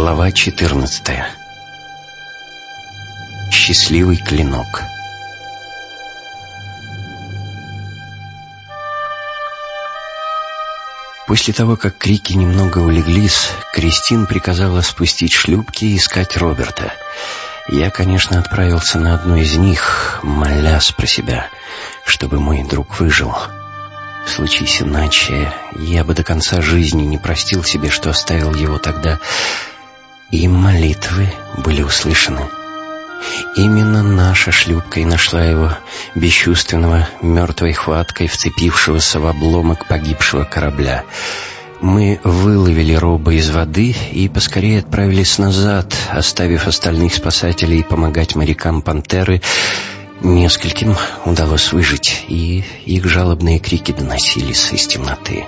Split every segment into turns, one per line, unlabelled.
Глава 14 Счастливый клинок После того, как крики немного улеглись, Кристин приказала спустить шлюпки и искать Роберта. Я, конечно, отправился на одну из них, молясь про себя, чтобы мой друг выжил. Случись иначе, я бы до конца жизни не простил себе, что оставил его тогда. И молитвы были услышаны. Именно наша шлюпка и нашла его, бесчувственного, мертвой хваткой, вцепившегося в обломок погибшего корабля. Мы выловили Роба из воды и поскорее отправились назад, оставив остальных спасателей помогать морякам «Пантеры». Нескольким удалось выжить, и их жалобные крики доносились из темноты.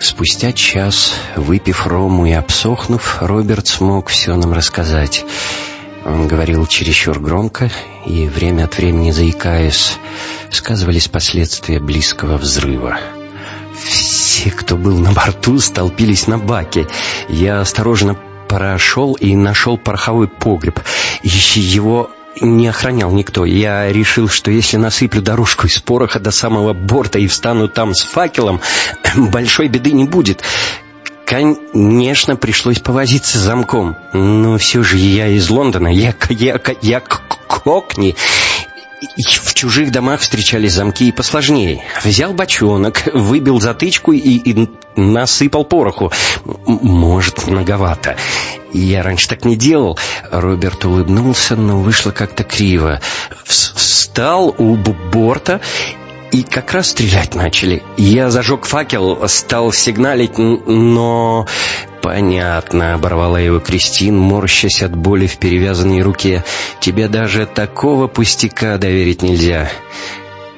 Спустя час, выпив рому и обсохнув, Роберт смог все нам рассказать — он говорил чересчур громко и, время от времени заикаясь, сказывались последствия близкого взрыва. Все, кто был на борту, столпились на баке. Я осторожно прошел и нашел пороховой погреб. Его не охранял никто. Я решил, что если насыплю дорожку из пороха до самого борта и встану там с факелом, большой беды не будет. Конечно, пришлось повозиться замком. Но все же я из Лондона, я, я, я кокни. В чужих домах встречались замки и посложнее. Взял бочонок, выбил затычку и, и насыпал пороху. Может, многовато. Я раньше так не делал. Роберт улыбнулся, но вышло как-то криво. Встал у борта и как раз стрелять начали. Я зажег факел, стал сигналить, но... «Понятно», — оборвала его Кристин, морщась от боли в перевязанной руке. «Тебе даже такого пустяка доверить нельзя.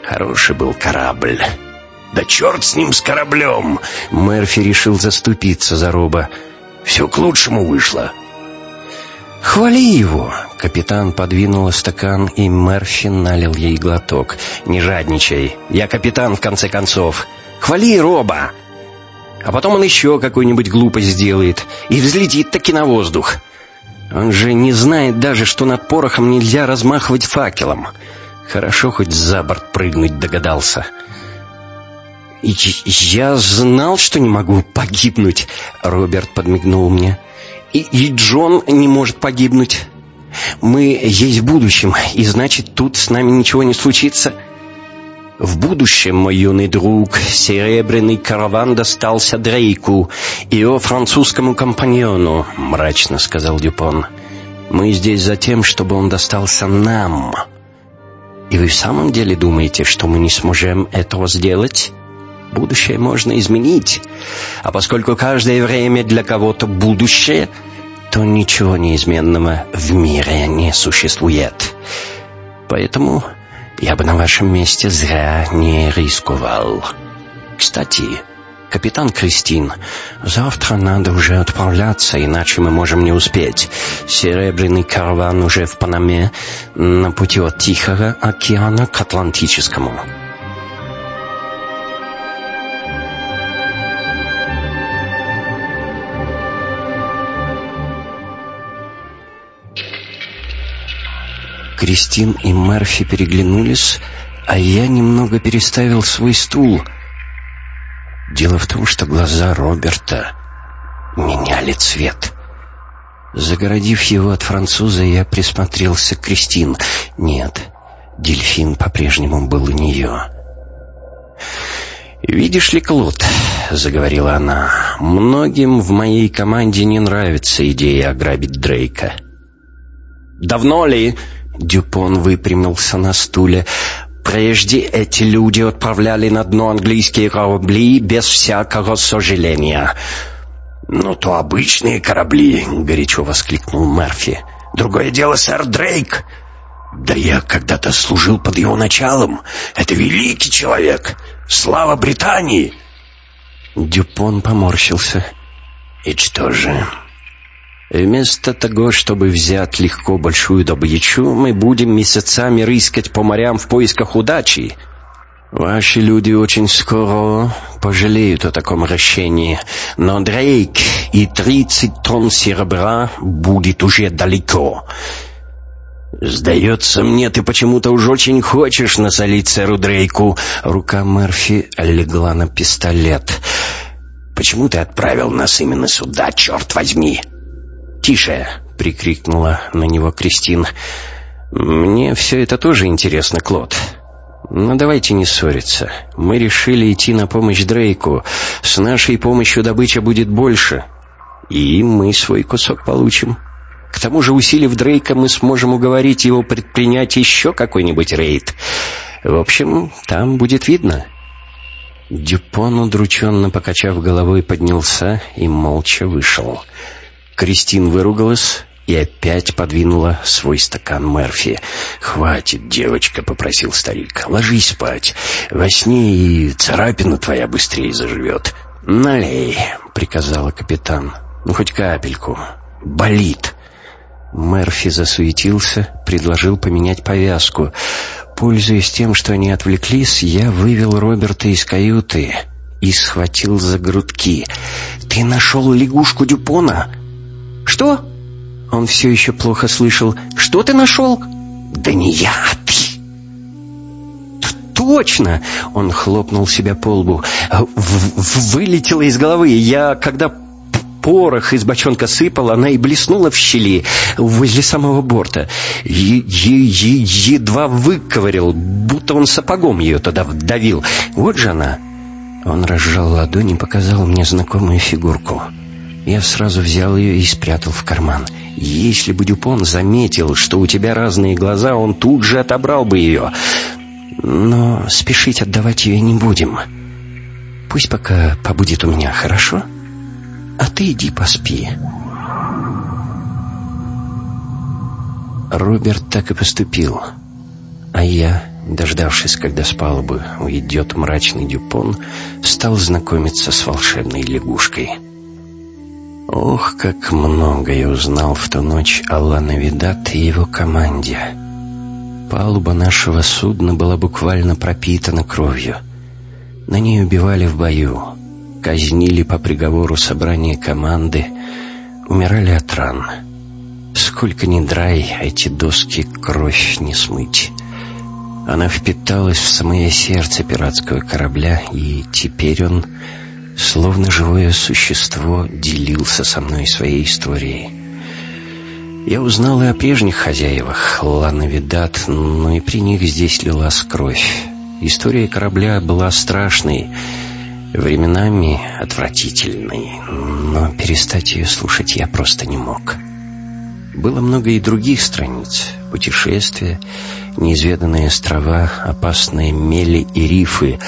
Хороший был корабль».
«Да черт с ним, с кораблем!»
Мерфи решил заступиться за Роба.
«Все к лучшему вышло.
«Хвали его!» Капитан подвинул стакан, и Мерфи налил ей глоток. «Не жадничай! Я капитан, в конце концов! Хвали Роба!» А потом он еще какую-нибудь глупость сделает и взлетит таки на воздух. Он же не знает даже, что над порохом нельзя размахивать факелом. Хорошо хоть за борт прыгнуть догадался. «Я знал, что не могу погибнуть», — Роберт подмигнул мне. И, и Джон не может погибнуть. Мы есть в будущем, и значит, тут с нами ничего не случится. В будущем, мой юный друг, серебряный караван достался Дрейку и его французскому компаньону, мрачно сказал Дюпон. Мы здесь за тем, чтобы он достался нам. И вы в самом деле думаете, что мы не сможем этого сделать? Будущее можно изменить. А поскольку каждое время для кого-то будущее, то ничего неизменного в мире не существует. Поэтому я бы на вашем месте зря не рисковал. Кстати, капитан Кристин, завтра надо уже отправляться, иначе мы можем не успеть. Серебряный караван уже в Панаме на пути от Тихого океана к Атлантическому. Кристин и Мерфи переглянулись, а я немного переставил свой стул. Дело в том, что глаза Роберта меняли цвет. Загородив его от француза, я присмотрелся к Кристин. Нет, дельфин по-прежнему был у нее. «Видишь ли, Клод», — заговорила она, — «многим в моей команде не нравится идея ограбить Дрейка». «Давно ли?» Дюпон выпрямился на стуле. Прежде эти люди отправляли на дно английские корабли без всякого сожаления.
«Ну, то обычные корабли», — горячо воскликнул Мерфи. «Другое дело, сэр Дрейк. Да я когда-то служил под его началом. Это великий человек. Слава Британии!»
Дюпон поморщился. «И что же, Вместо того, чтобы взять легко большую добычу, мы будем месяцами рыскать по морям в поисках удачи. Ваши люди очень скоро
пожалеют о таком обращении. Но Дрейк и тридцать тонн серебра будет уже далеко. «Сдается мне, ты почему-то уж очень хочешь насолить сэру Дрейку». Рука Мерфи легла на пистолет. «Почему ты отправил нас именно сюда, черт возьми?» «Тише!» — прикрикнула на него Кристин. «Мне все это тоже интересно, Клод. Но давайте не ссориться. Мы решили идти на помощь Дрейку. С нашей помощью добыча будет больше. И мы свой кусок получим». К тому же, усилив Дрейка, мы сможем уговорить его предпринять еще какой-нибудь рейд. В общем, там будет видно». Дюпон, удрученно покачав головой, поднялся и молча вышел. Кристин выругалась и опять подвинула свой стакан Мерфи. «Хватит, девочка», — попросил старик. «Ложись спать. Во сне и царапина твоя быстрее заживет». «Налей», — приказала капитан. «Ну, хоть капельку. Болит». Мерфи засуетился, предложил поменять повязку. Пользуясь тем, что они отвлеклись, я вывел Роберта из каюты и схватил за грудки. «Ты нашел лягушку Дюпона?» «Что?» Он все еще плохо слышал. «Что ты нашел?» «Да не я, а ты!» «Точно!» — он хлопнул себя по лбу. «Вылетело из головы. Я, когда порох из бочонка сыпал, она и блеснула в щели возле самого борта. Е -е -е Едва выковырял, будто он сапогом ее тогда вдавил. Вот же она. Он разжал ладонь и показал мне знакомую фигурку. Я сразу взял ее и спрятал в карман. Если бы Дюпон заметил, что у тебя разные глаза, он тут же отобрал бы ее. Но спешить отдавать ее не будем. Пусть пока побудет у меня, хорошо?» а ты иди поспи». Роберт так и поступил. А я, дождавшись, когда с палубы уйдет мрачный Дюпон, стал знакомиться с волшебной лягушкой. Ох, как много я узнал в ту ночь о Лановидат и его команде. Палуба нашего судна была буквально пропитана кровью. На ней убивали в бою, казнили по приговору собрания команды, умирали от ран. Сколько ни драй, эти доски кровь не смыть. Она впиталась в самое сердце пиратского корабля, и теперь он, словно живое существо, делился со мной своей историей. Я узнал и о прежних хозяевах, Лановидат, но и при них здесь лилась кровь. История корабля была страшной, временами отвратительной, но перестать ее слушать я просто не мог. Было много и других страниц. Путешествия, неизведанные острова, опасные мели и рифы.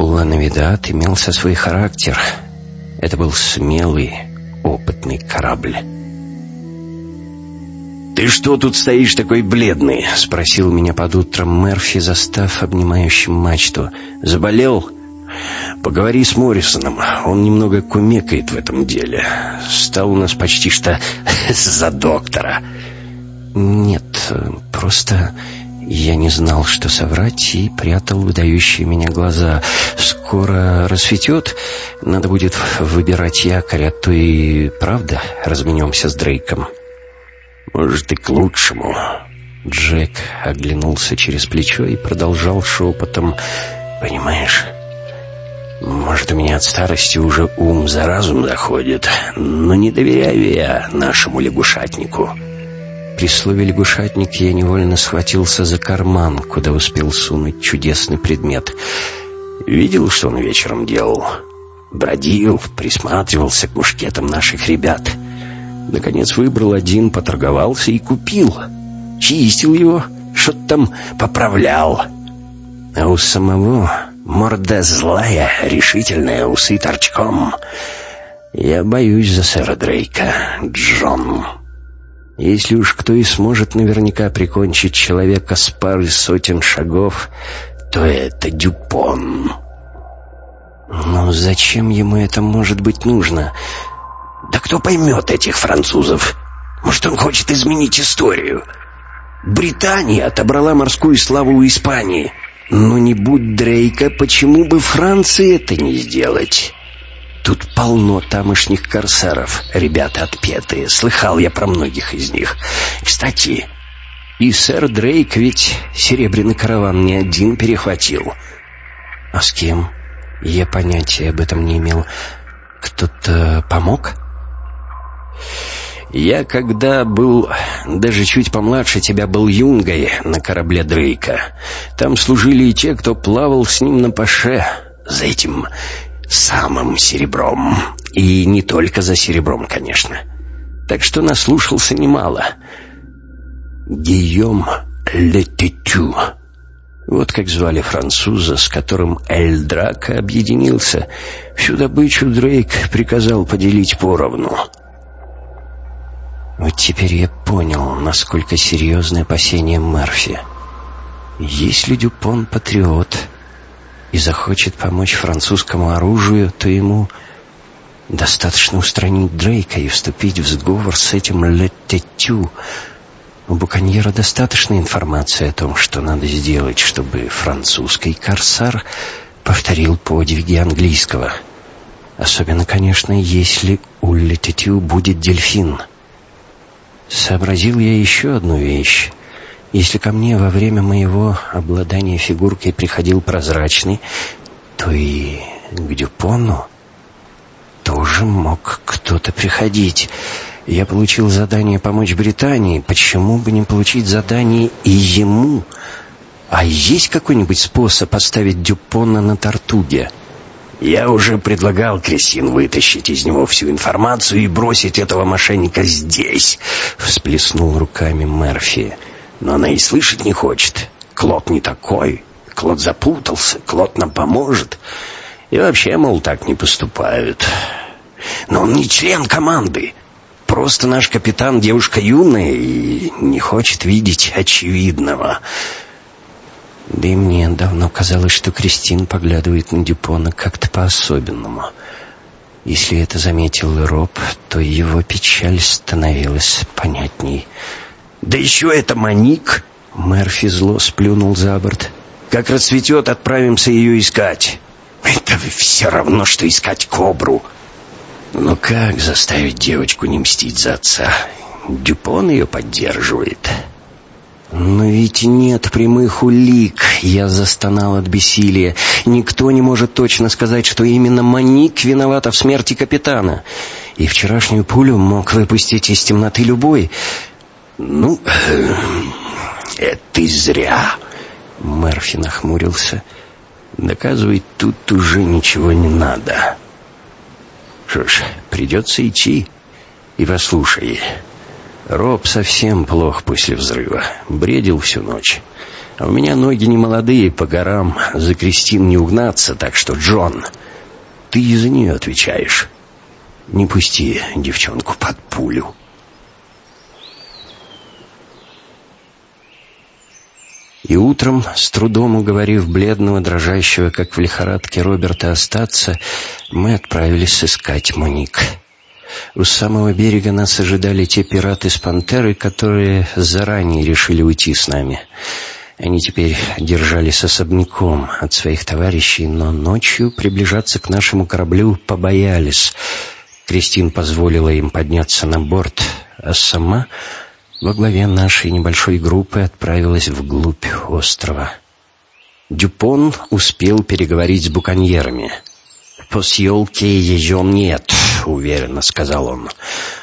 Улан-Авидат имелся свой характер. Это был смелый, опытный корабль. «Ты что тут стоишь такой бледный?» — спросил меня под утром Мерфи, застав обнимающим мачту. «Заболел?» Поговори с Моррисоном, он немного кумекает в этом деле. Стал у нас почти что за доктора. Нет, просто я не знал, что соврать, и прятал выдающие меня глаза. Скоро рассветет, надо будет выбирать якорь, а то и правда разменемся с Дрейком. Может, и к лучшему. Джек оглянулся через плечо и продолжал шепотом. «Понимаешь, может, у меня от старости уже ум за разум заходит, но не доверяю я нашему лягушатнику. При слове «лягушатник» я невольно схватился за карман, куда успел сунуть чудесный предмет. Видел, что он вечером делал? Бродил, присматривался к мушкетам наших ребят. Наконец выбрал один, поторговался и купил. Чистил его, что-то там поправлял. А у самого Морда злая, решительная, усы торчком. Я боюсь за сэра Дрейка, Джон. Если уж кто и сможет наверняка прикончить человека с пары сотен шагов, то это Дюпон. Но зачем ему это может быть нужно? Да кто поймет этих французов? Может, он хочет изменить историю? Британия отобрала морскую славу у Испании — Но не будь Дрейка, почему бы Франции это не сделать? Тут полно тамошних корсаров, ребята отпетые. Слыхал я про многих из них. Кстати, и сэр Дрейк ведь серебряный караван не один перехватил.
А с кем? Я понятия об этом не имел. Кто-то помог?
Я, когда был даже чуть помладше тебя, был юнгой на корабле Дрейка. Там служили и те, кто плавал с ним на паше за этим самым серебром. И не только за серебром, конечно. Так что наслушался немало. Гийом Лететю. Вот как звали француза, с которым Эль Драка объединился. Всю добычу Дрейк приказал поделить поровну.
Вот теперь я понял, насколько серьезное опасение Мерфи. Если Дюпон патриот и захочет помочь французскому оружию, то ему достаточно устранить Дрейка и вступить в сговор с этим Леттетю. У Буконьера достаточно информации о том, что надо сделать, чтобы французский корсар повторил подвиги английского. Особенно, конечно, если у Леттетю будет дельфин — Сообразил я еще одну вещь. Если ко мне во время моего обладания фигуркой приходил прозрачный, то и к Дюпону тоже мог кто-то приходить. Я получил задание помочь Британии. Почему бы не получить задание и ему? А есть какой-нибудь способ поставить Дюпона на Тартуге?
Я уже предлагал Кристин вытащить из него всю информацию и бросить этого мошенника здесь, всплеснул руками Мерфи. Но она и слышать не хочет. Клод не такой. Клод запутался. Клод нам поможет. И вообще, мол, так не поступают. Но он не член команды. Просто наш капитан девушка юная и не хочет видеть очевидного.
Да и мне давно казалось, что Кристин поглядывает на Дюпона как-то по-особенному. Если это заметил Роб, то его печаль становилась понятней.
«Да еще это Моник!»
Мерфи зло сплюнул за борт.
«Как расцветет, отправимся ее искать!» «Это все равно, что искать кобру!» «Но как заставить девочку не мстить за отца?» Дюпон ее поддерживает.
«Но ведь нет прямых улик», — я застонал от бессилия. «Никто не может точно сказать, что именно Маник виновата в смерти капитана. И вчерашнюю пулю мог выпустить из темноты любой».
«Ну, это зря», —
Мерфи нахмурился.
«Доказывать тут уже ничего не надо». «Что ж, придется идти. И послушай...» Роб совсем плох после взрыва. Бредил всю ночь. А у меня ноги не молодые, по горам за Кристин не угнаться, так что, Джон, ты за нее отвечаешь. Не пусти девчонку под пулю.
И утром, с трудом уговорив бледного, дрожащего, как в лихорадке Роберта, остаться, мы отправились искать Моник. У самого берега нас ожидали те пираты с «Пантеры», которые заранее решили уйти с нами. Они теперь держались особняком от своих товарищей, но ночью приближаться к нашему кораблю побоялись. Кристин позволила им подняться на борт, а сама во главе нашей небольшой группы отправилась вглубь острова. Дюпон успел переговорить с буконьерами —
поселке ее нет», — уверенно сказал он.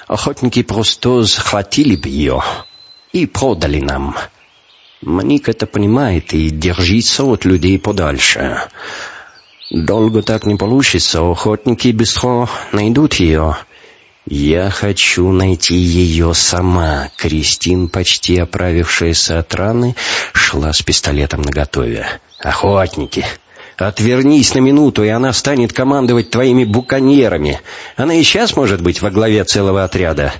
«Охотники просто захватили бы ее и продали нам. Маник это понимает и держится от людей подальше. Долго так не получится, охотники быстро найдут ее».
«Я хочу найти ее сама». Кристин, почти оправившаяся от раны, шла с пистолетом наготове.
«Охотники! Отвернись на минуту, и она станет командовать твоими буконьерами. Она и сейчас может быть во главе целого отряда».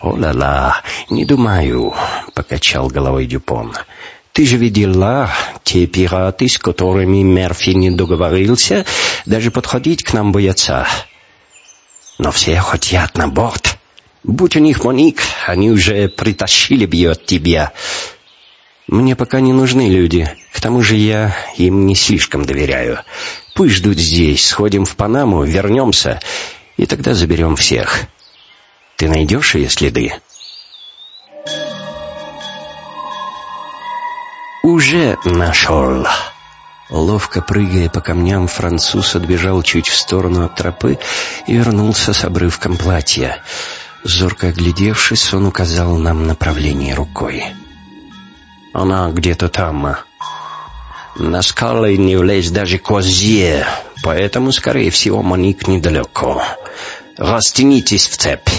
«О-ла-ла, не думаю», — покачал головой Дюпон. «Ты же видела, те пираты, с которыми Мерфи не договорился, даже подходить к нам боятся. Но все хотят на борт. Будь у них Моник, они уже притащили бы ее от тебя». Мне пока не нужны люди. К тому же я им не слишком доверяю. Пусть ждут здесь, сходим в Панаму, вернемся, и тогда заберем всех. Ты найдешь ее следы?» «Уже нашел». Ловко прыгая по камням, француз отбежал чуть в сторону от тропы и вернулся с обрывком платья. Зорко оглядевшись, он указал нам направление рукой. «Она где-то там. На скалы не влезь даже козье, поэтому, скорее всего, Моник недалеко. Растянитесь в цепь».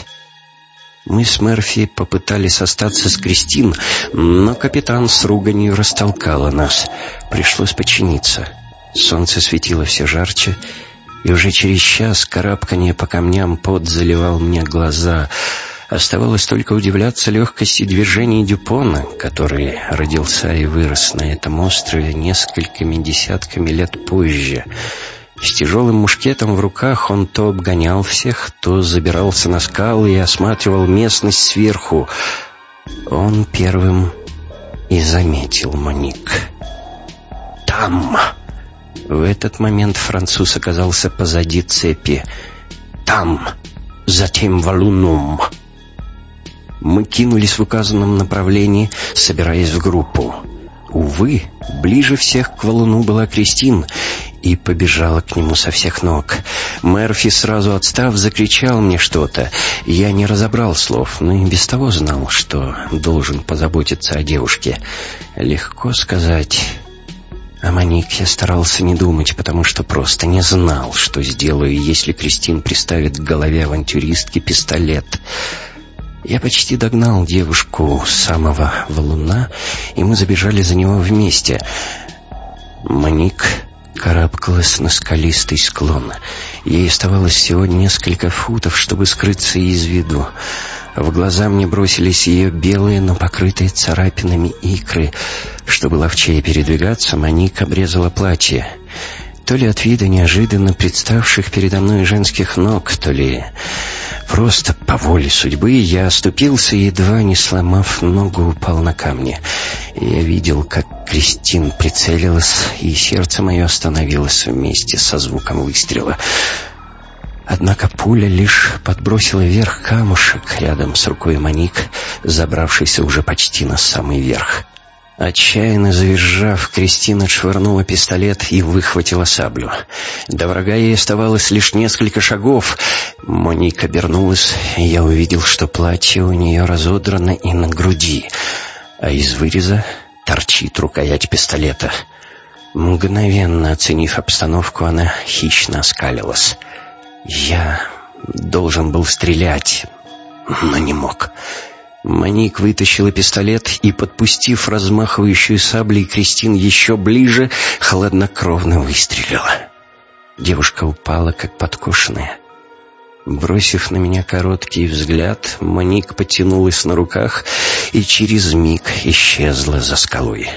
Мы с Мерфи попытались остаться с Кристин, но капитан с руганью растолкала нас. Пришлось подчиниться. Солнце светило все жарче, и уже через час карабканье по камням под заливал мне глаза. Оставалось только удивляться легкости движений Дюпона, который родился и вырос на этом острове несколькими десятками лет позже — с тяжелым мушкетом в руках он то обгонял всех, то забирался на скалы и осматривал местность сверху. Он первым и заметил Моник. «Там!» В этот момент француз оказался позади цепи. «Там! Затем валуном!» Мы кинулись в указанном направлении, собираясь в группу. Увы, ближе всех к валуну была Кристин, и побежала к нему со всех ног. Мерфи, сразу отстав, закричал мне что-то. Я не разобрал слов, но и без того знал, что должен позаботиться о девушке. Легко сказать... О Моник я старался не думать, потому что просто не знал, что сделаю, если Кристин приставит к голове авантюристки пистолет. Я почти догнал девушку самого валуна, и мы забежали за него вместе. Моник карабкалась на скалистый склон. Ей оставалось всего несколько футов, чтобы скрыться из виду. В глаза мне бросились ее белые, но покрытые царапинами икры. Чтобы ловчее передвигаться, Моник обрезала платье. То ли от вида неожиданно представших передо мной женских ног, то ли просто по воле судьбы я оступился едва не сломав ногу, упал на камни. Я видел, как Кристин прицелилась, и сердце мое остановилось вместе со звуком выстрела. Однако пуля лишь подбросила вверх камушек рядом с рукой Моник, забравшийся уже почти на самый верх. Отчаянно завизжав, Кристина швырнула пистолет и выхватила саблю. До врага ей оставалось лишь несколько шагов. Моника обернулась, и я увидел, что платье у нее разодрано и на груди, а из выреза торчит рукоять пистолета. Мгновенно оценив обстановку, она хищно оскалилась. Я должен был стрелять, но не мог. Маник вытащила пистолет и, подпустив размахивающую саблей Кристин еще ближе, хладнокровно выстрелила. Девушка упала, как подкошенная. Бросив на меня короткий взгляд, Маник потянулась на руках и через миг исчезла за скалой.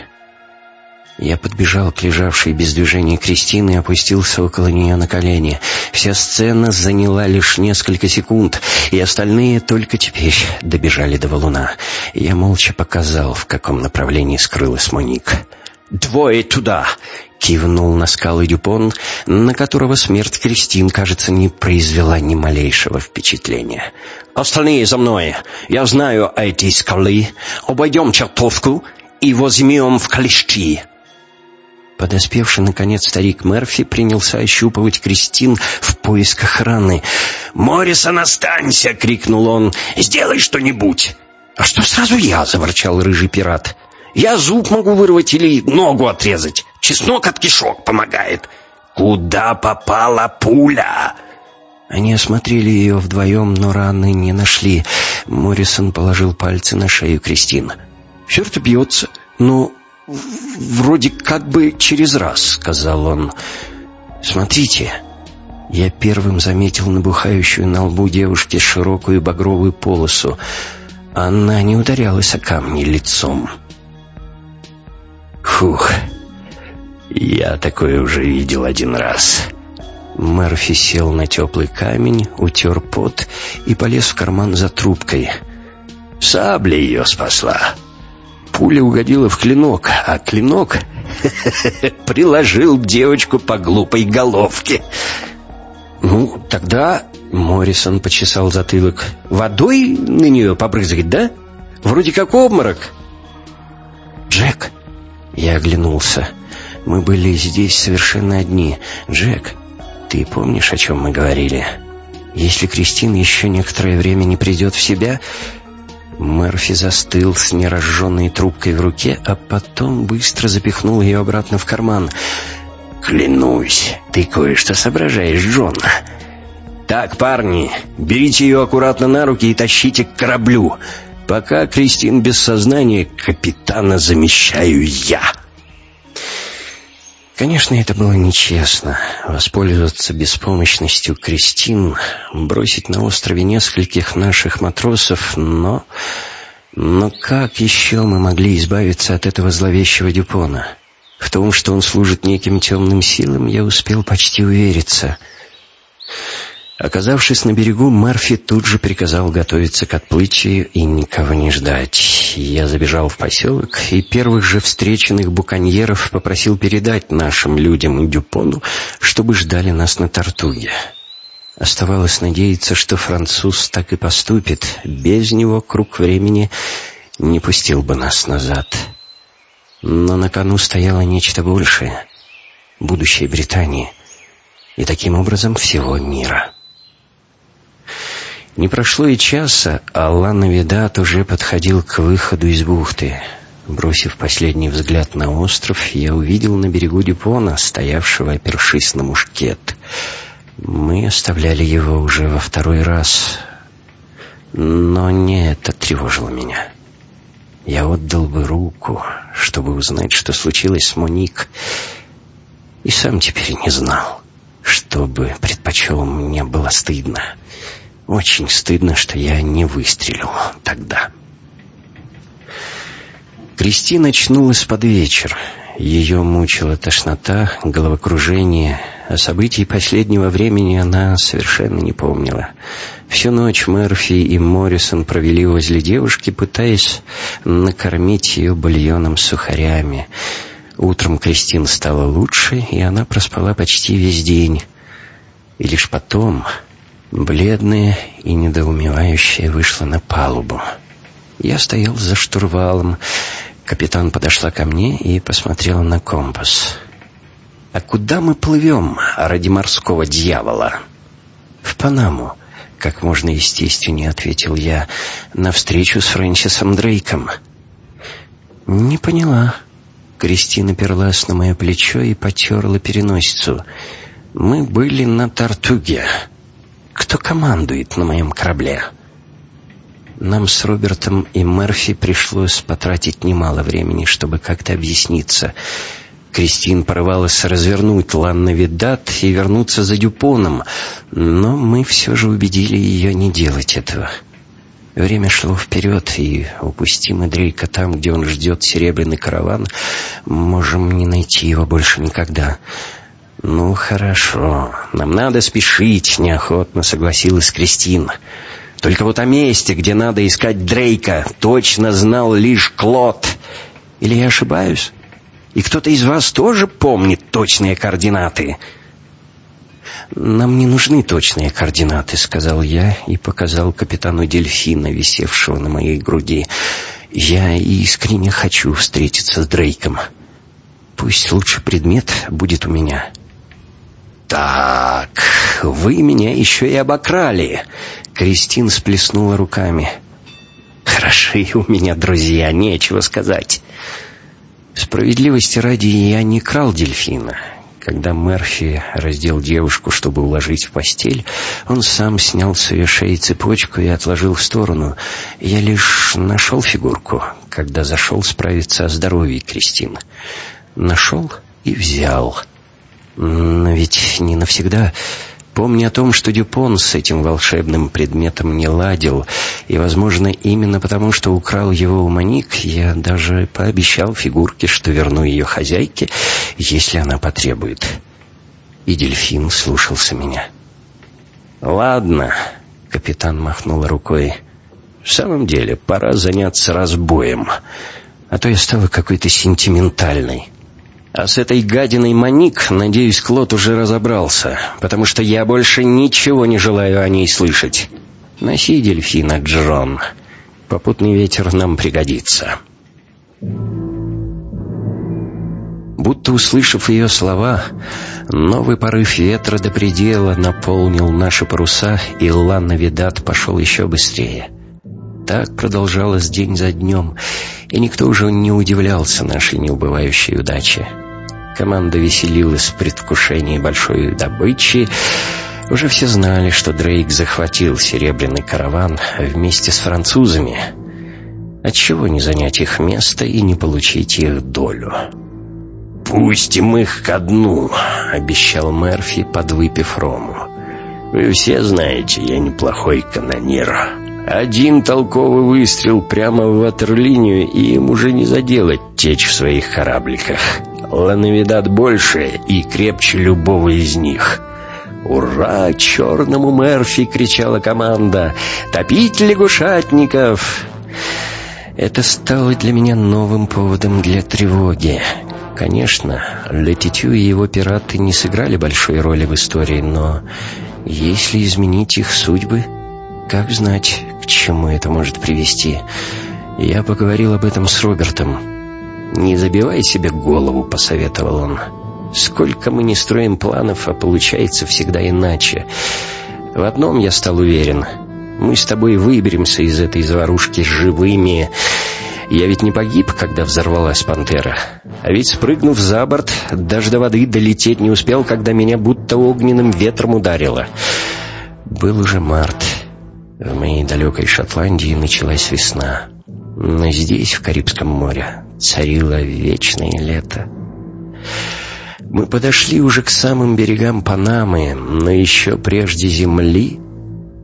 Я подбежал к лежавшей без движения Кристины и опустился около нее на колени. Вся сцена заняла лишь несколько секунд, и остальные только теперь добежали до валуна. Я молча показал, в каком направлении скрылась Моник. «Двое туда!» — кивнул на скалы Дюпон, на которого смерть Кристин, кажется, не произвела ни малейшего впечатления. «Остальные за мной! Я знаю эти скалы! Обойдем чертовку и возьмем в клещи!» Подоспевший, наконец, старик Мерфи принялся ощупывать Кристин в поисках раны. «Моррисон, останься!» — крикнул он. «Сделай что-нибудь!» «А что сразу я?» — заворчал рыжий пират. «Я зуб могу вырвать или ногу отрезать. Чеснок от кишок помогает». «Куда попала пуля?» Они осмотрели ее вдвоем, но раны не нашли. Моррисон положил пальцы на шею Кристин. «Сердце бьется, но вроде как бы через раз», — сказал он. «Смотрите». Я первым заметил набухающую на лбу девушки широкую багровую полосу. Она не ударялась о камни лицом. «Фух, я такое уже видел один раз». Мерфи сел на теплый камень, утер пот и полез в карман за трубкой. «Сабля ее спасла».
Пуля угодила в клинок, а клинок приложил девочку по глупой головке.
Ну, тогда Моррисон почесал затылок. Водой на нее побрызгать, да? Вроде как обморок. Джек, я оглянулся. Мы были здесь совершенно одни. Джек, ты помнишь, о чем мы говорили? Если Кристин еще некоторое время не придет в себя... Мерфи застыл с неразженной трубкой в руке, а потом быстро запихнул ее обратно в карман.
«Клянусь, ты кое-что соображаешь, Джон. Так, парни, берите ее аккуратно на руки и тащите к кораблю. Пока Кристин без сознания, капитана замещаю я».
Конечно, это было нечестно. Воспользоваться беспомощностью Кристин, бросить на острове нескольких наших матросов, но... Но как еще мы могли избавиться от этого зловещего Дюпона? В том, что он служит неким темным силам, я успел почти увериться — Оказавшись на берегу, Мерфи тут же приказал готовиться к отплытию и никого не ждать. Я забежал в поселок и первых же встреченных буконьеров попросил передать нашим людям Дюпону, чтобы ждали нас на Тартуге. Оставалось надеяться, что француз так и поступит. Без него круг времени не пустил бы нас назад. Но на кону стояло нечто большее — будущее Британии и таким образом всего мира. Не прошло и часа, а Лана Видат уже подходил к выходу из бухты. Бросив последний взгляд на остров, я увидел на берегу Дюпона, стоявшего опершись на мушкет. Мы оставляли его уже во второй раз. Но не это тревожило меня. Я отдал бы руку, чтобы узнать, что случилось с Моник, и сам теперь не знал, чтобы предпочел мне было стыдно. Очень стыдно, что я не выстрелил тогда. Кристина очнулась под вечер. Ее мучила тошнота, головокружение. О событии последнего времени она совершенно не помнила. Всю ночь Мерфи и Моррисон провели возле девушки, пытаясь накормить ее бульоном с сухарями. Утром Кристин стала лучше, и она проспала почти весь день. И лишь потом, бледная и недоумевающая, вышла на палубу. Я стоял за штурвалом. Капитан подошла ко мне и посмотрела на компас. «А куда мы плывем ради морского дьявола?» «В Панаму», — как можно естественнее ответил я, — «на встречу с Фрэнсисом Дрейком». «Не поняла». Кристина перлась на мое плечо и потерла переносицу. «Мы были на Тартуге». Кто командует на моем корабле? Нам с Робертом и Мерфи пришлось потратить немало времени, чтобы как-то объясниться. Кристин порывалась развернуть Ланна Видат и вернуться за Дюпоном, но мы все же убедили ее не делать этого. Время шло вперед, и упустим мы Дрейка там, где он ждет серебряный караван, можем не найти его больше никогда. «Ну, хорошо. Нам надо спешить», — неохотно согласилась Кристина. «Только вот о месте, где надо искать Дрейка, точно знал лишь Клод. Или я ошибаюсь? И кто-то из вас тоже помнит точные координаты?» «Нам не нужны точные координаты», — сказал я и показал капитану дельфина, висевшего на моей груди. «Я искренне хочу встретиться с Дрейком. Пусть лучший предмет будет у меня». «Так, вы меня еще и обокрали!» Кристин сплеснула руками. «Хороши у меня друзья, нечего сказать». Справедливости ради я не крал дельфина. Когда Мерфи раздел девушку, чтобы уложить в постель, он сам снял с ее шеи цепочку и отложил в сторону. Я лишь нашел фигурку, когда зашел справиться о здоровье Кристин. Нашел и взял. Но ведь не навсегда. Помни о том, что Дюпон с этим волшебным предметом не ладил, и, возможно, именно потому, что украл его у Моник, я даже пообещал фигурке, что верну ее хозяйке, если она потребует. И дельфин слушался меня. «Ладно», — капитан махнул рукой, — «в самом деле, пора заняться разбоем. А то я стала какой-то сентиментальной. А с этой гадиной Моник, надеюсь, Клод уже разобрался, потому что я больше ничего не желаю о ней слышать. Носи дельфина, Джон. Попутный ветер нам пригодится. Будто услышав ее слова, новый порыв ветра до предела наполнил наши паруса, и Ланна Видат пошел еще быстрее. Так продолжалось день за днем, и никто уже не удивлялся нашей неубывающей удаче. Команда веселилась в предвкушении большой добычи. Уже все знали, что Дрейк захватил серебряный караван вместе с французами. Отчего не занять их место и не получить их долю?
«Пустим их ко дну», — обещал Мерфи, подвыпив рому. «Вы все знаете, я неплохой канонир. Один толковый выстрел прямо в ватерлинию, и им уже не заделать течь в своих корабликах. Лановидат больше и крепче любого из них». «Ура! Черному Мерфи!» — кричала команда. «Топить лягушатников!» Это стало для меня новым поводом для тревоги. Конечно, Летитю и его пираты не сыграли большой роли в истории, но если изменить их судьбы, как знать, к чему это может привести? Я поговорил об этом с Робертом. «Не забивай себе голову», — посоветовал он. «Сколько мы не строим планов, а получается всегда иначе. В одном я стал уверен. Мы с тобой выберемся из этой заварушки живыми, я ведь не погиб, когда взорвалась пантера. А ведь, спрыгнув за борт, даже до воды долететь не успел, когда меня будто огненным ветром ударило. Был уже март. В моей далекой Шотландии началась весна. Но здесь, в Карибском море, царило вечное лето. Мы подошли уже к самым берегам Панамы, но еще прежде земли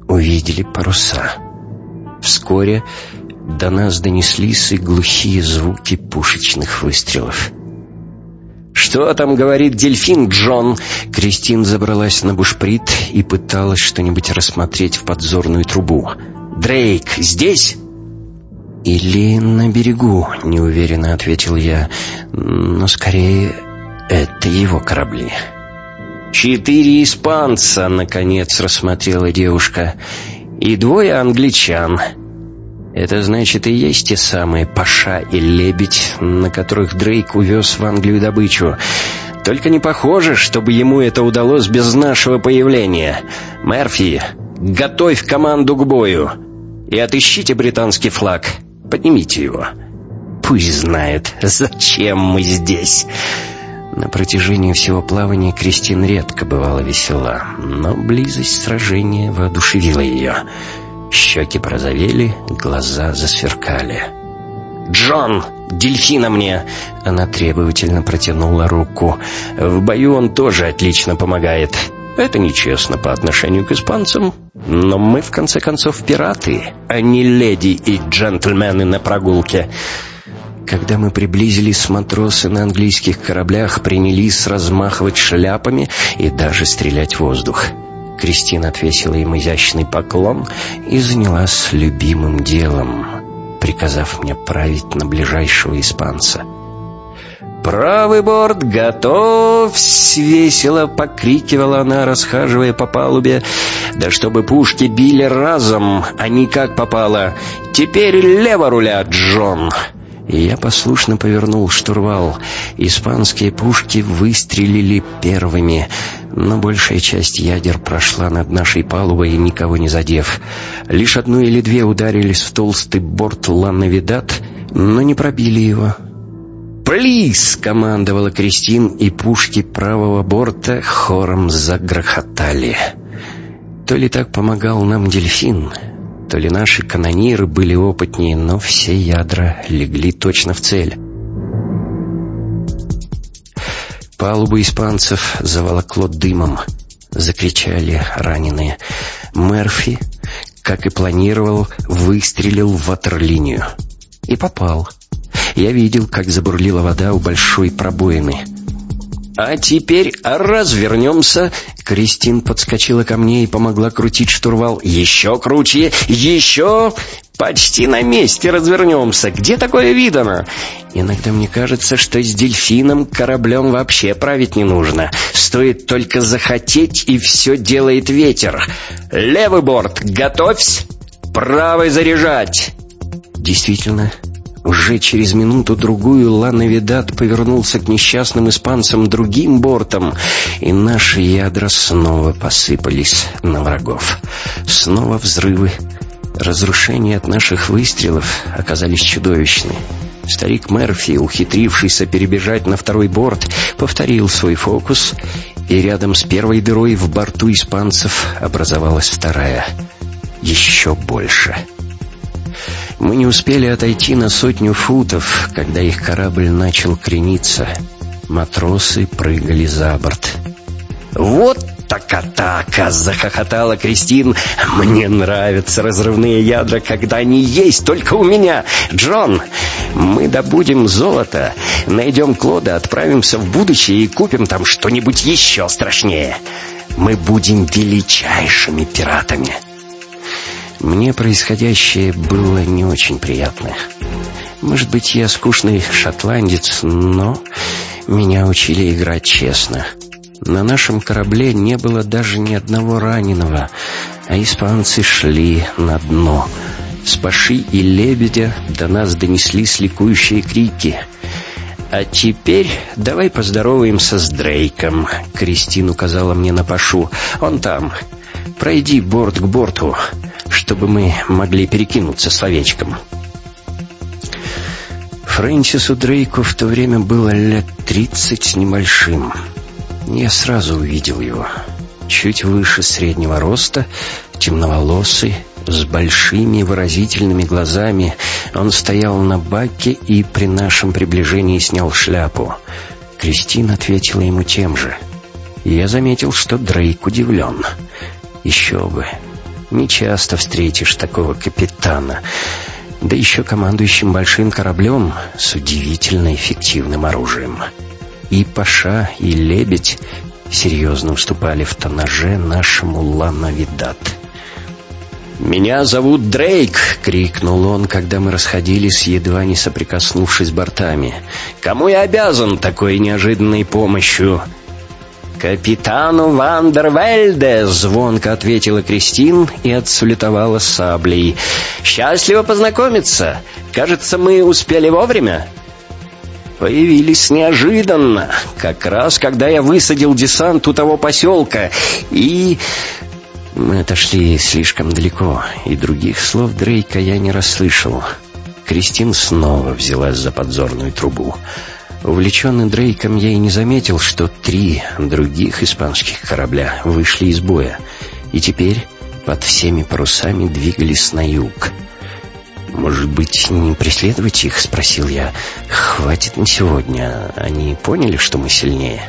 увидели паруса. Вскоре до нас донеслись и глухие звуки пушечных выстрелов. «Что там говорит дельфин, Джон?» Кристин забралась на бушприт и пыталась что-нибудь рассмотреть в подзорную трубу. «Дрейк здесь?» «Или на берегу», — неуверенно ответил я. «Но скорее это его корабли». «Четыре испанца», — наконец рассмотрела девушка, — «и двое англичан». Это значит и есть те самые Паша и Лебедь, на которых Дрейк увез в Англию добычу. Только не похоже, чтобы ему это удалось без нашего появления. Мерфи, готовь команду к бою. И отыщите британский флаг. Поднимите его. Пусть знает, зачем мы здесь. На протяжении всего плавания Кристин редко бывала весела, но близость сражения воодушевила ее. Щеки прозовели, глаза засверкали. «Джон, дельфина мне!» Она требовательно протянула руку. «В бою он тоже отлично помогает. Это нечестно по отношению к испанцам, но мы, в конце концов, пираты, а не леди и джентльмены на прогулке». Когда мы приблизились, матросы на английских кораблях принялись размахивать шляпами и даже стрелять в воздух. Кристина отвесила им изящный поклон и занялась любимым делом, приказав мне править на ближайшего испанца. «Правый борт готов!» — весело покрикивала она, расхаживая по палубе. «Да чтобы пушки били разом, а не как попало! Теперь лево руля, Джон!» И я послушно повернул штурвал. Испанские пушки выстрелили первыми, но большая часть ядер прошла над нашей палубой, никого не задев. Лишь одну или две ударились в толстый борт Ланнавидат, но не пробили его. «Плиз!» — командовала Кристин, и пушки правого борта хором загрохотали. То ли так помогал нам дельфин, то ли наши канониры были опытнее, но все ядра легли точно в цель. Палубу испанцев заволокло дымом. Закричали раненые. Мерфи, как и планировал, выстрелил в ватерлинию. И попал. Я видел, как забурлила вода у большой пробоины.
А теперь развернемся. Кристин подскочила ко мне и помогла крутить штурвал. Еще круче, еще... Почти на месте развернемся. Где такое видано? Иногда мне кажется, что с дельфином кораблем вообще править не нужно. Стоит только захотеть, и все делает ветер. Левый борт, готовься. Правый заряжать. Действительно, уже через минуту-другую Лановидат повернулся к несчастным испанцам другим бортом, и наши ядра снова посыпались на врагов. Снова взрывы. Разрушения от наших выстрелов оказались чудовищны. Старик Мерфи, ухитрившийся перебежать на второй борт, повторил свой фокус, и рядом с первой дырой в борту испанцев образовалась вторая. Еще больше. Мы не успели отойти на сотню футов, когда их корабль начал крениться. Матросы прыгали за борт. «Вот так атака!» — захохотала Кристин. «Мне нравятся разрывные ядра, когда они есть только у меня. Джон, мы добудем золото, найдем Клода, отправимся в будущее и купим там что-нибудь еще страшнее. Мы будем величайшими пиратами». Мне происходящее было не очень приятно. Может быть, я скучный шотландец, но меня учили играть честно. На нашем корабле не было даже ни одного раненого, а испанцы шли на дно. С Паши и Лебедя до нас донеслись ликующие крики. «А теперь давай поздороваемся с Дрейком», — Кристин указала мне на Пашу. «Он там. Пройди борт к борту чтобы мы могли перекинуться словечком. Фрэнсису Дрейку в то время было лет тридцать небольшим. Я сразу увидел его. Чуть выше среднего роста, темноволосый, с большими выразительными глазами. Он стоял на баке и при нашем приближении снял шляпу. Кристин ответила ему тем же. Я заметил, что Дрейк удивлен. Еще бы. Не часто встретишь такого капитана, да еще командующим большим кораблем с удивительно эффективным оружием. И Паша, и Лебедь серьезно уступали в тонаже нашему Лановидат. «Меня зовут Дрейк!» — крикнул он, когда мы расходились, едва не соприкоснувшись бортами. «Кому я обязан такой неожиданной помощью?» «Капитану Вандервельде!» — звонко ответила Кристин и отсулетовала саблей. «Счастливо познакомиться! Кажется, мы успели вовремя?» Появились неожиданно, как раз когда я высадил десант у того поселка, и... Мы отошли слишком далеко, и других слов Дрейка я не расслышал. Кристин снова взялась за подзорную трубу. Увлеченный Дрейком, я и не заметил, что три других испанских корабля вышли из боя, и теперь под всеми парусами двигались на юг. «Может быть, не преследовать их?» — спросил я. «Хватит на сегодня. Они поняли, что мы сильнее?»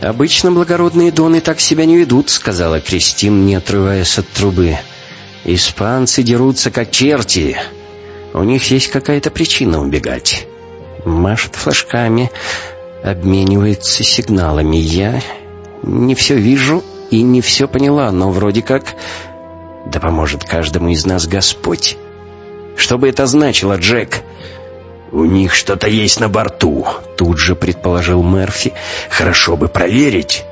«Обычно благородные доны так себя не ведут», — сказала Кристин, не отрываясь от трубы. «Испанцы дерутся, как черти. У них есть какая-то причина убегать» машет флажками, обменивается сигналами. Я не все вижу и не все поняла, но вроде как... Да поможет каждому из нас Господь. Что бы это значило, Джек?
«У них что-то есть на борту», — тут же предположил Мерфи. «Хорошо бы проверить».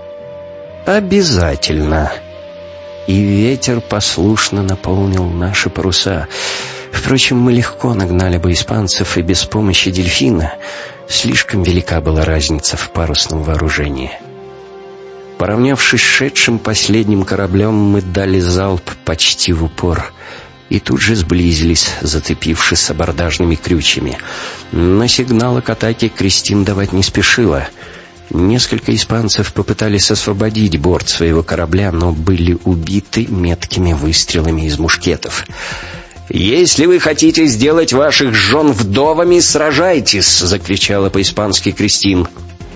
«Обязательно». И ветер послушно наполнил наши паруса — Впрочем, мы легко нагнали бы испанцев и без помощи дельфина. Слишком велика была разница в парусном вооружении. Поравнявшись с шедшим последним кораблем, мы дали залп почти в упор и тут же сблизились, зацепившись абордажными крючьями. Но сигнала к атаке Кристин давать не спешила. Несколько испанцев попытались освободить борт своего корабля, но были убиты меткими выстрелами из мушкетов. «Если вы хотите сделать ваших жен вдовами, сражайтесь!» — закричала по-испански Кристин.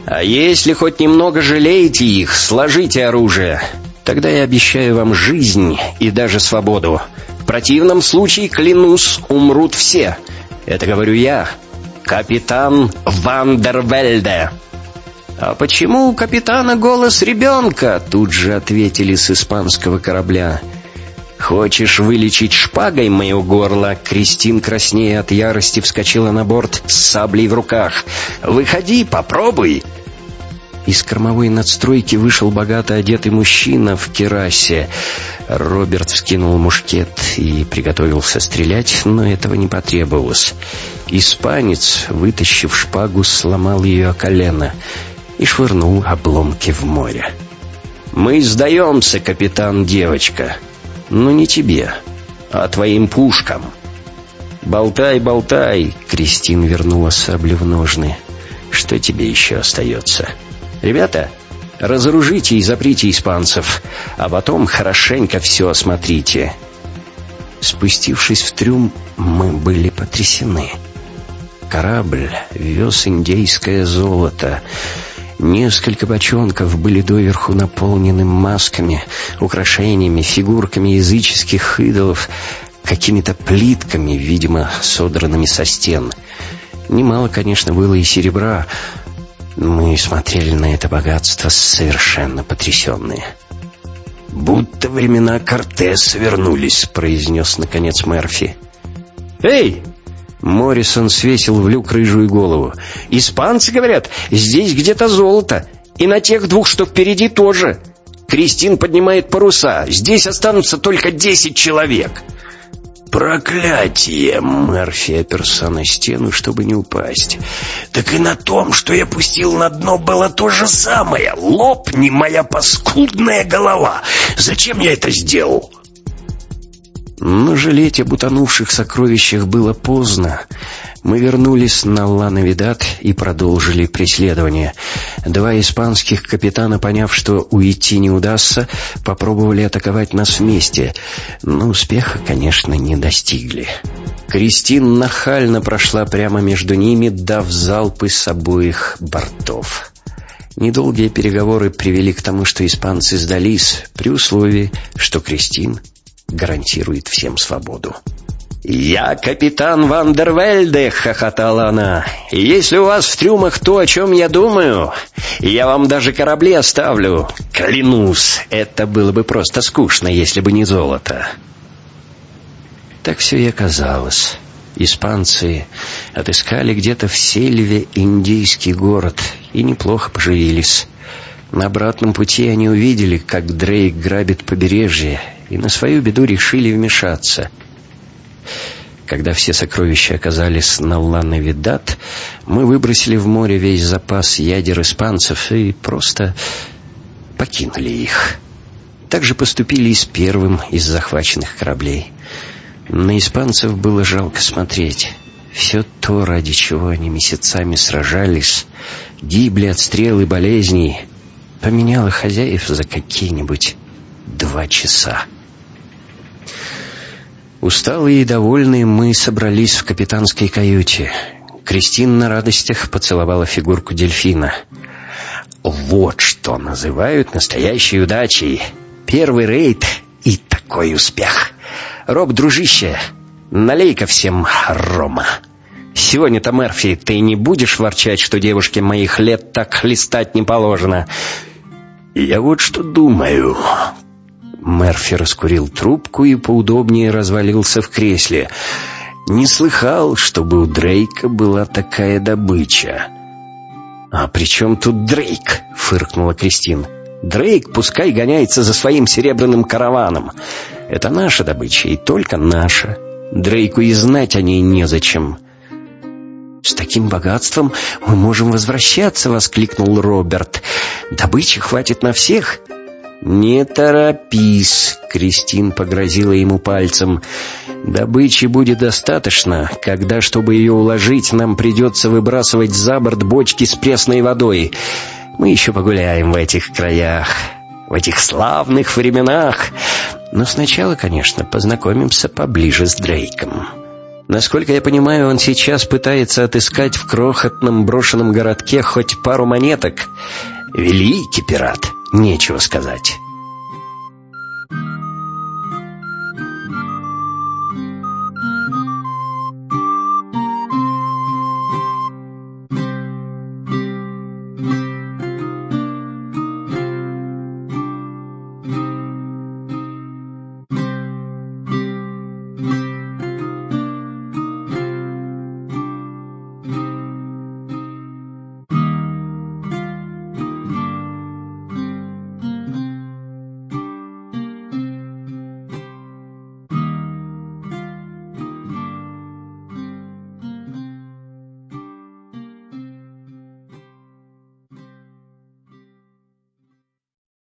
«А если хоть немного жалеете их, сложите оружие. Тогда я обещаю вам жизнь и даже свободу. В противном случае, клянусь, умрут все. Это говорю я, капитан Вандервельде». «А почему у капитана голос ребенка?» Тут же ответили с испанского корабля. «Хочешь вылечить шпагой мое горло?» Кристин, краснея от ярости, вскочила на борт с саблей в руках. «Выходи, попробуй!» Из кормовой надстройки вышел богато одетый мужчина в керасе. Роберт вскинул мушкет и приготовился стрелять, но этого не потребовалось. Испанец, вытащив шпагу, сломал ее о колено и швырнул обломки в море. «Мы сдаемся, капитан, девочка. Но не тебе, а твоим пушкам». «Болтай, болтай!» — Кристин вернула саблю в ножны. «Что тебе еще остается?» «Ребята, разоружите и заприте испанцев, а потом хорошенько все осмотрите». Спустившись в трюм, мы были потрясены. Корабль вез индейское золото. Несколько бочонков были доверху наполнены масками, украшениями, фигурками языческих идолов, какими-то плитками, видимо, содранными со стен. Немало, конечно, было и серебра, мы смотрели на это богатство совершенно потрясенные.
«Будто времена Кортеса вернулись», — произнес наконец Мерфи.
«Эй!» Моррисон свесил в люк рыжую голову. «Испанцы говорят, здесь где-то золото. И на тех двух, что впереди, тоже. Кристин поднимает паруса. Здесь останутся только десять человек».
«Проклятие!» — Мерфи оперся на стену, чтобы не упасть. «Так и на том, что я пустил на дно, было то же самое. Лопни, моя паскудная голова! Зачем я это сделал?»
Но жалеть об утонувших сокровищах было поздно. Мы вернулись на Лановидат и продолжили преследование. Два испанских капитана, поняв, что уйти не удастся, попробовали атаковать нас вместе, но успеха, конечно, не достигли. Кристин нахально прошла прямо между ними, дав залпы с обоих бортов. Недолгие переговоры привели к тому, что испанцы сдались, при условии, что Кристин гарантирует всем свободу. «Я капитан Вандервельде!» — хохотала она. «Если у вас в трюмах то, о чем я думаю, я вам даже корабли оставлю. Клянусь, это было бы просто скучно, если бы не золото». Так все и оказалось. Испанцы отыскали где-то в Сельве индийский город и неплохо поживились. На обратном пути они увидели, как Дрейк грабит побережье, и на свою беду решили вмешаться — когда все сокровища оказались на Лановидат, мы выбросили в море весь запас ядер испанцев и просто покинули их. Так же поступили и с первым из захваченных кораблей. На испанцев было жалко смотреть. Все то, ради чего они месяцами сражались, гибли от стрел и болезней, поменяло хозяев за какие-нибудь два часа. Усталые и довольные мы собрались в капитанской каюте. Кристин на радостях поцеловала фигурку дельфина. Вот что называют настоящей удачей. Первый рейд и такой успех. Роб, дружище, налей-ка всем рома. Сегодня-то, Мерфи, ты не будешь ворчать, что девушке моих лет так хлестать не положено?
Я вот что думаю.
Мерфи раскурил трубку и поудобнее развалился в кресле. Не слыхал, чтобы у Дрейка была такая добыча. «А при чем тут Дрейк?» — фыркнула Кристин. «Дрейк пускай гоняется за своим серебряным караваном. Это наша добыча и только наша. Дрейку и знать о ней незачем». «С таким богатством мы можем возвращаться!» — воскликнул Роберт. «Добычи хватит на всех!» «Не торопись!» — Кристин погрозила ему пальцем. «Добычи будет достаточно, когда, чтобы ее уложить, нам придется выбрасывать за борт бочки с пресной водой. Мы еще погуляем в этих краях, в этих славных временах. Но сначала, конечно, познакомимся поближе с Дрейком». Насколько я понимаю, он сейчас пытается отыскать в крохотном брошенном городке хоть пару монеток. Великий пират, нечего сказать.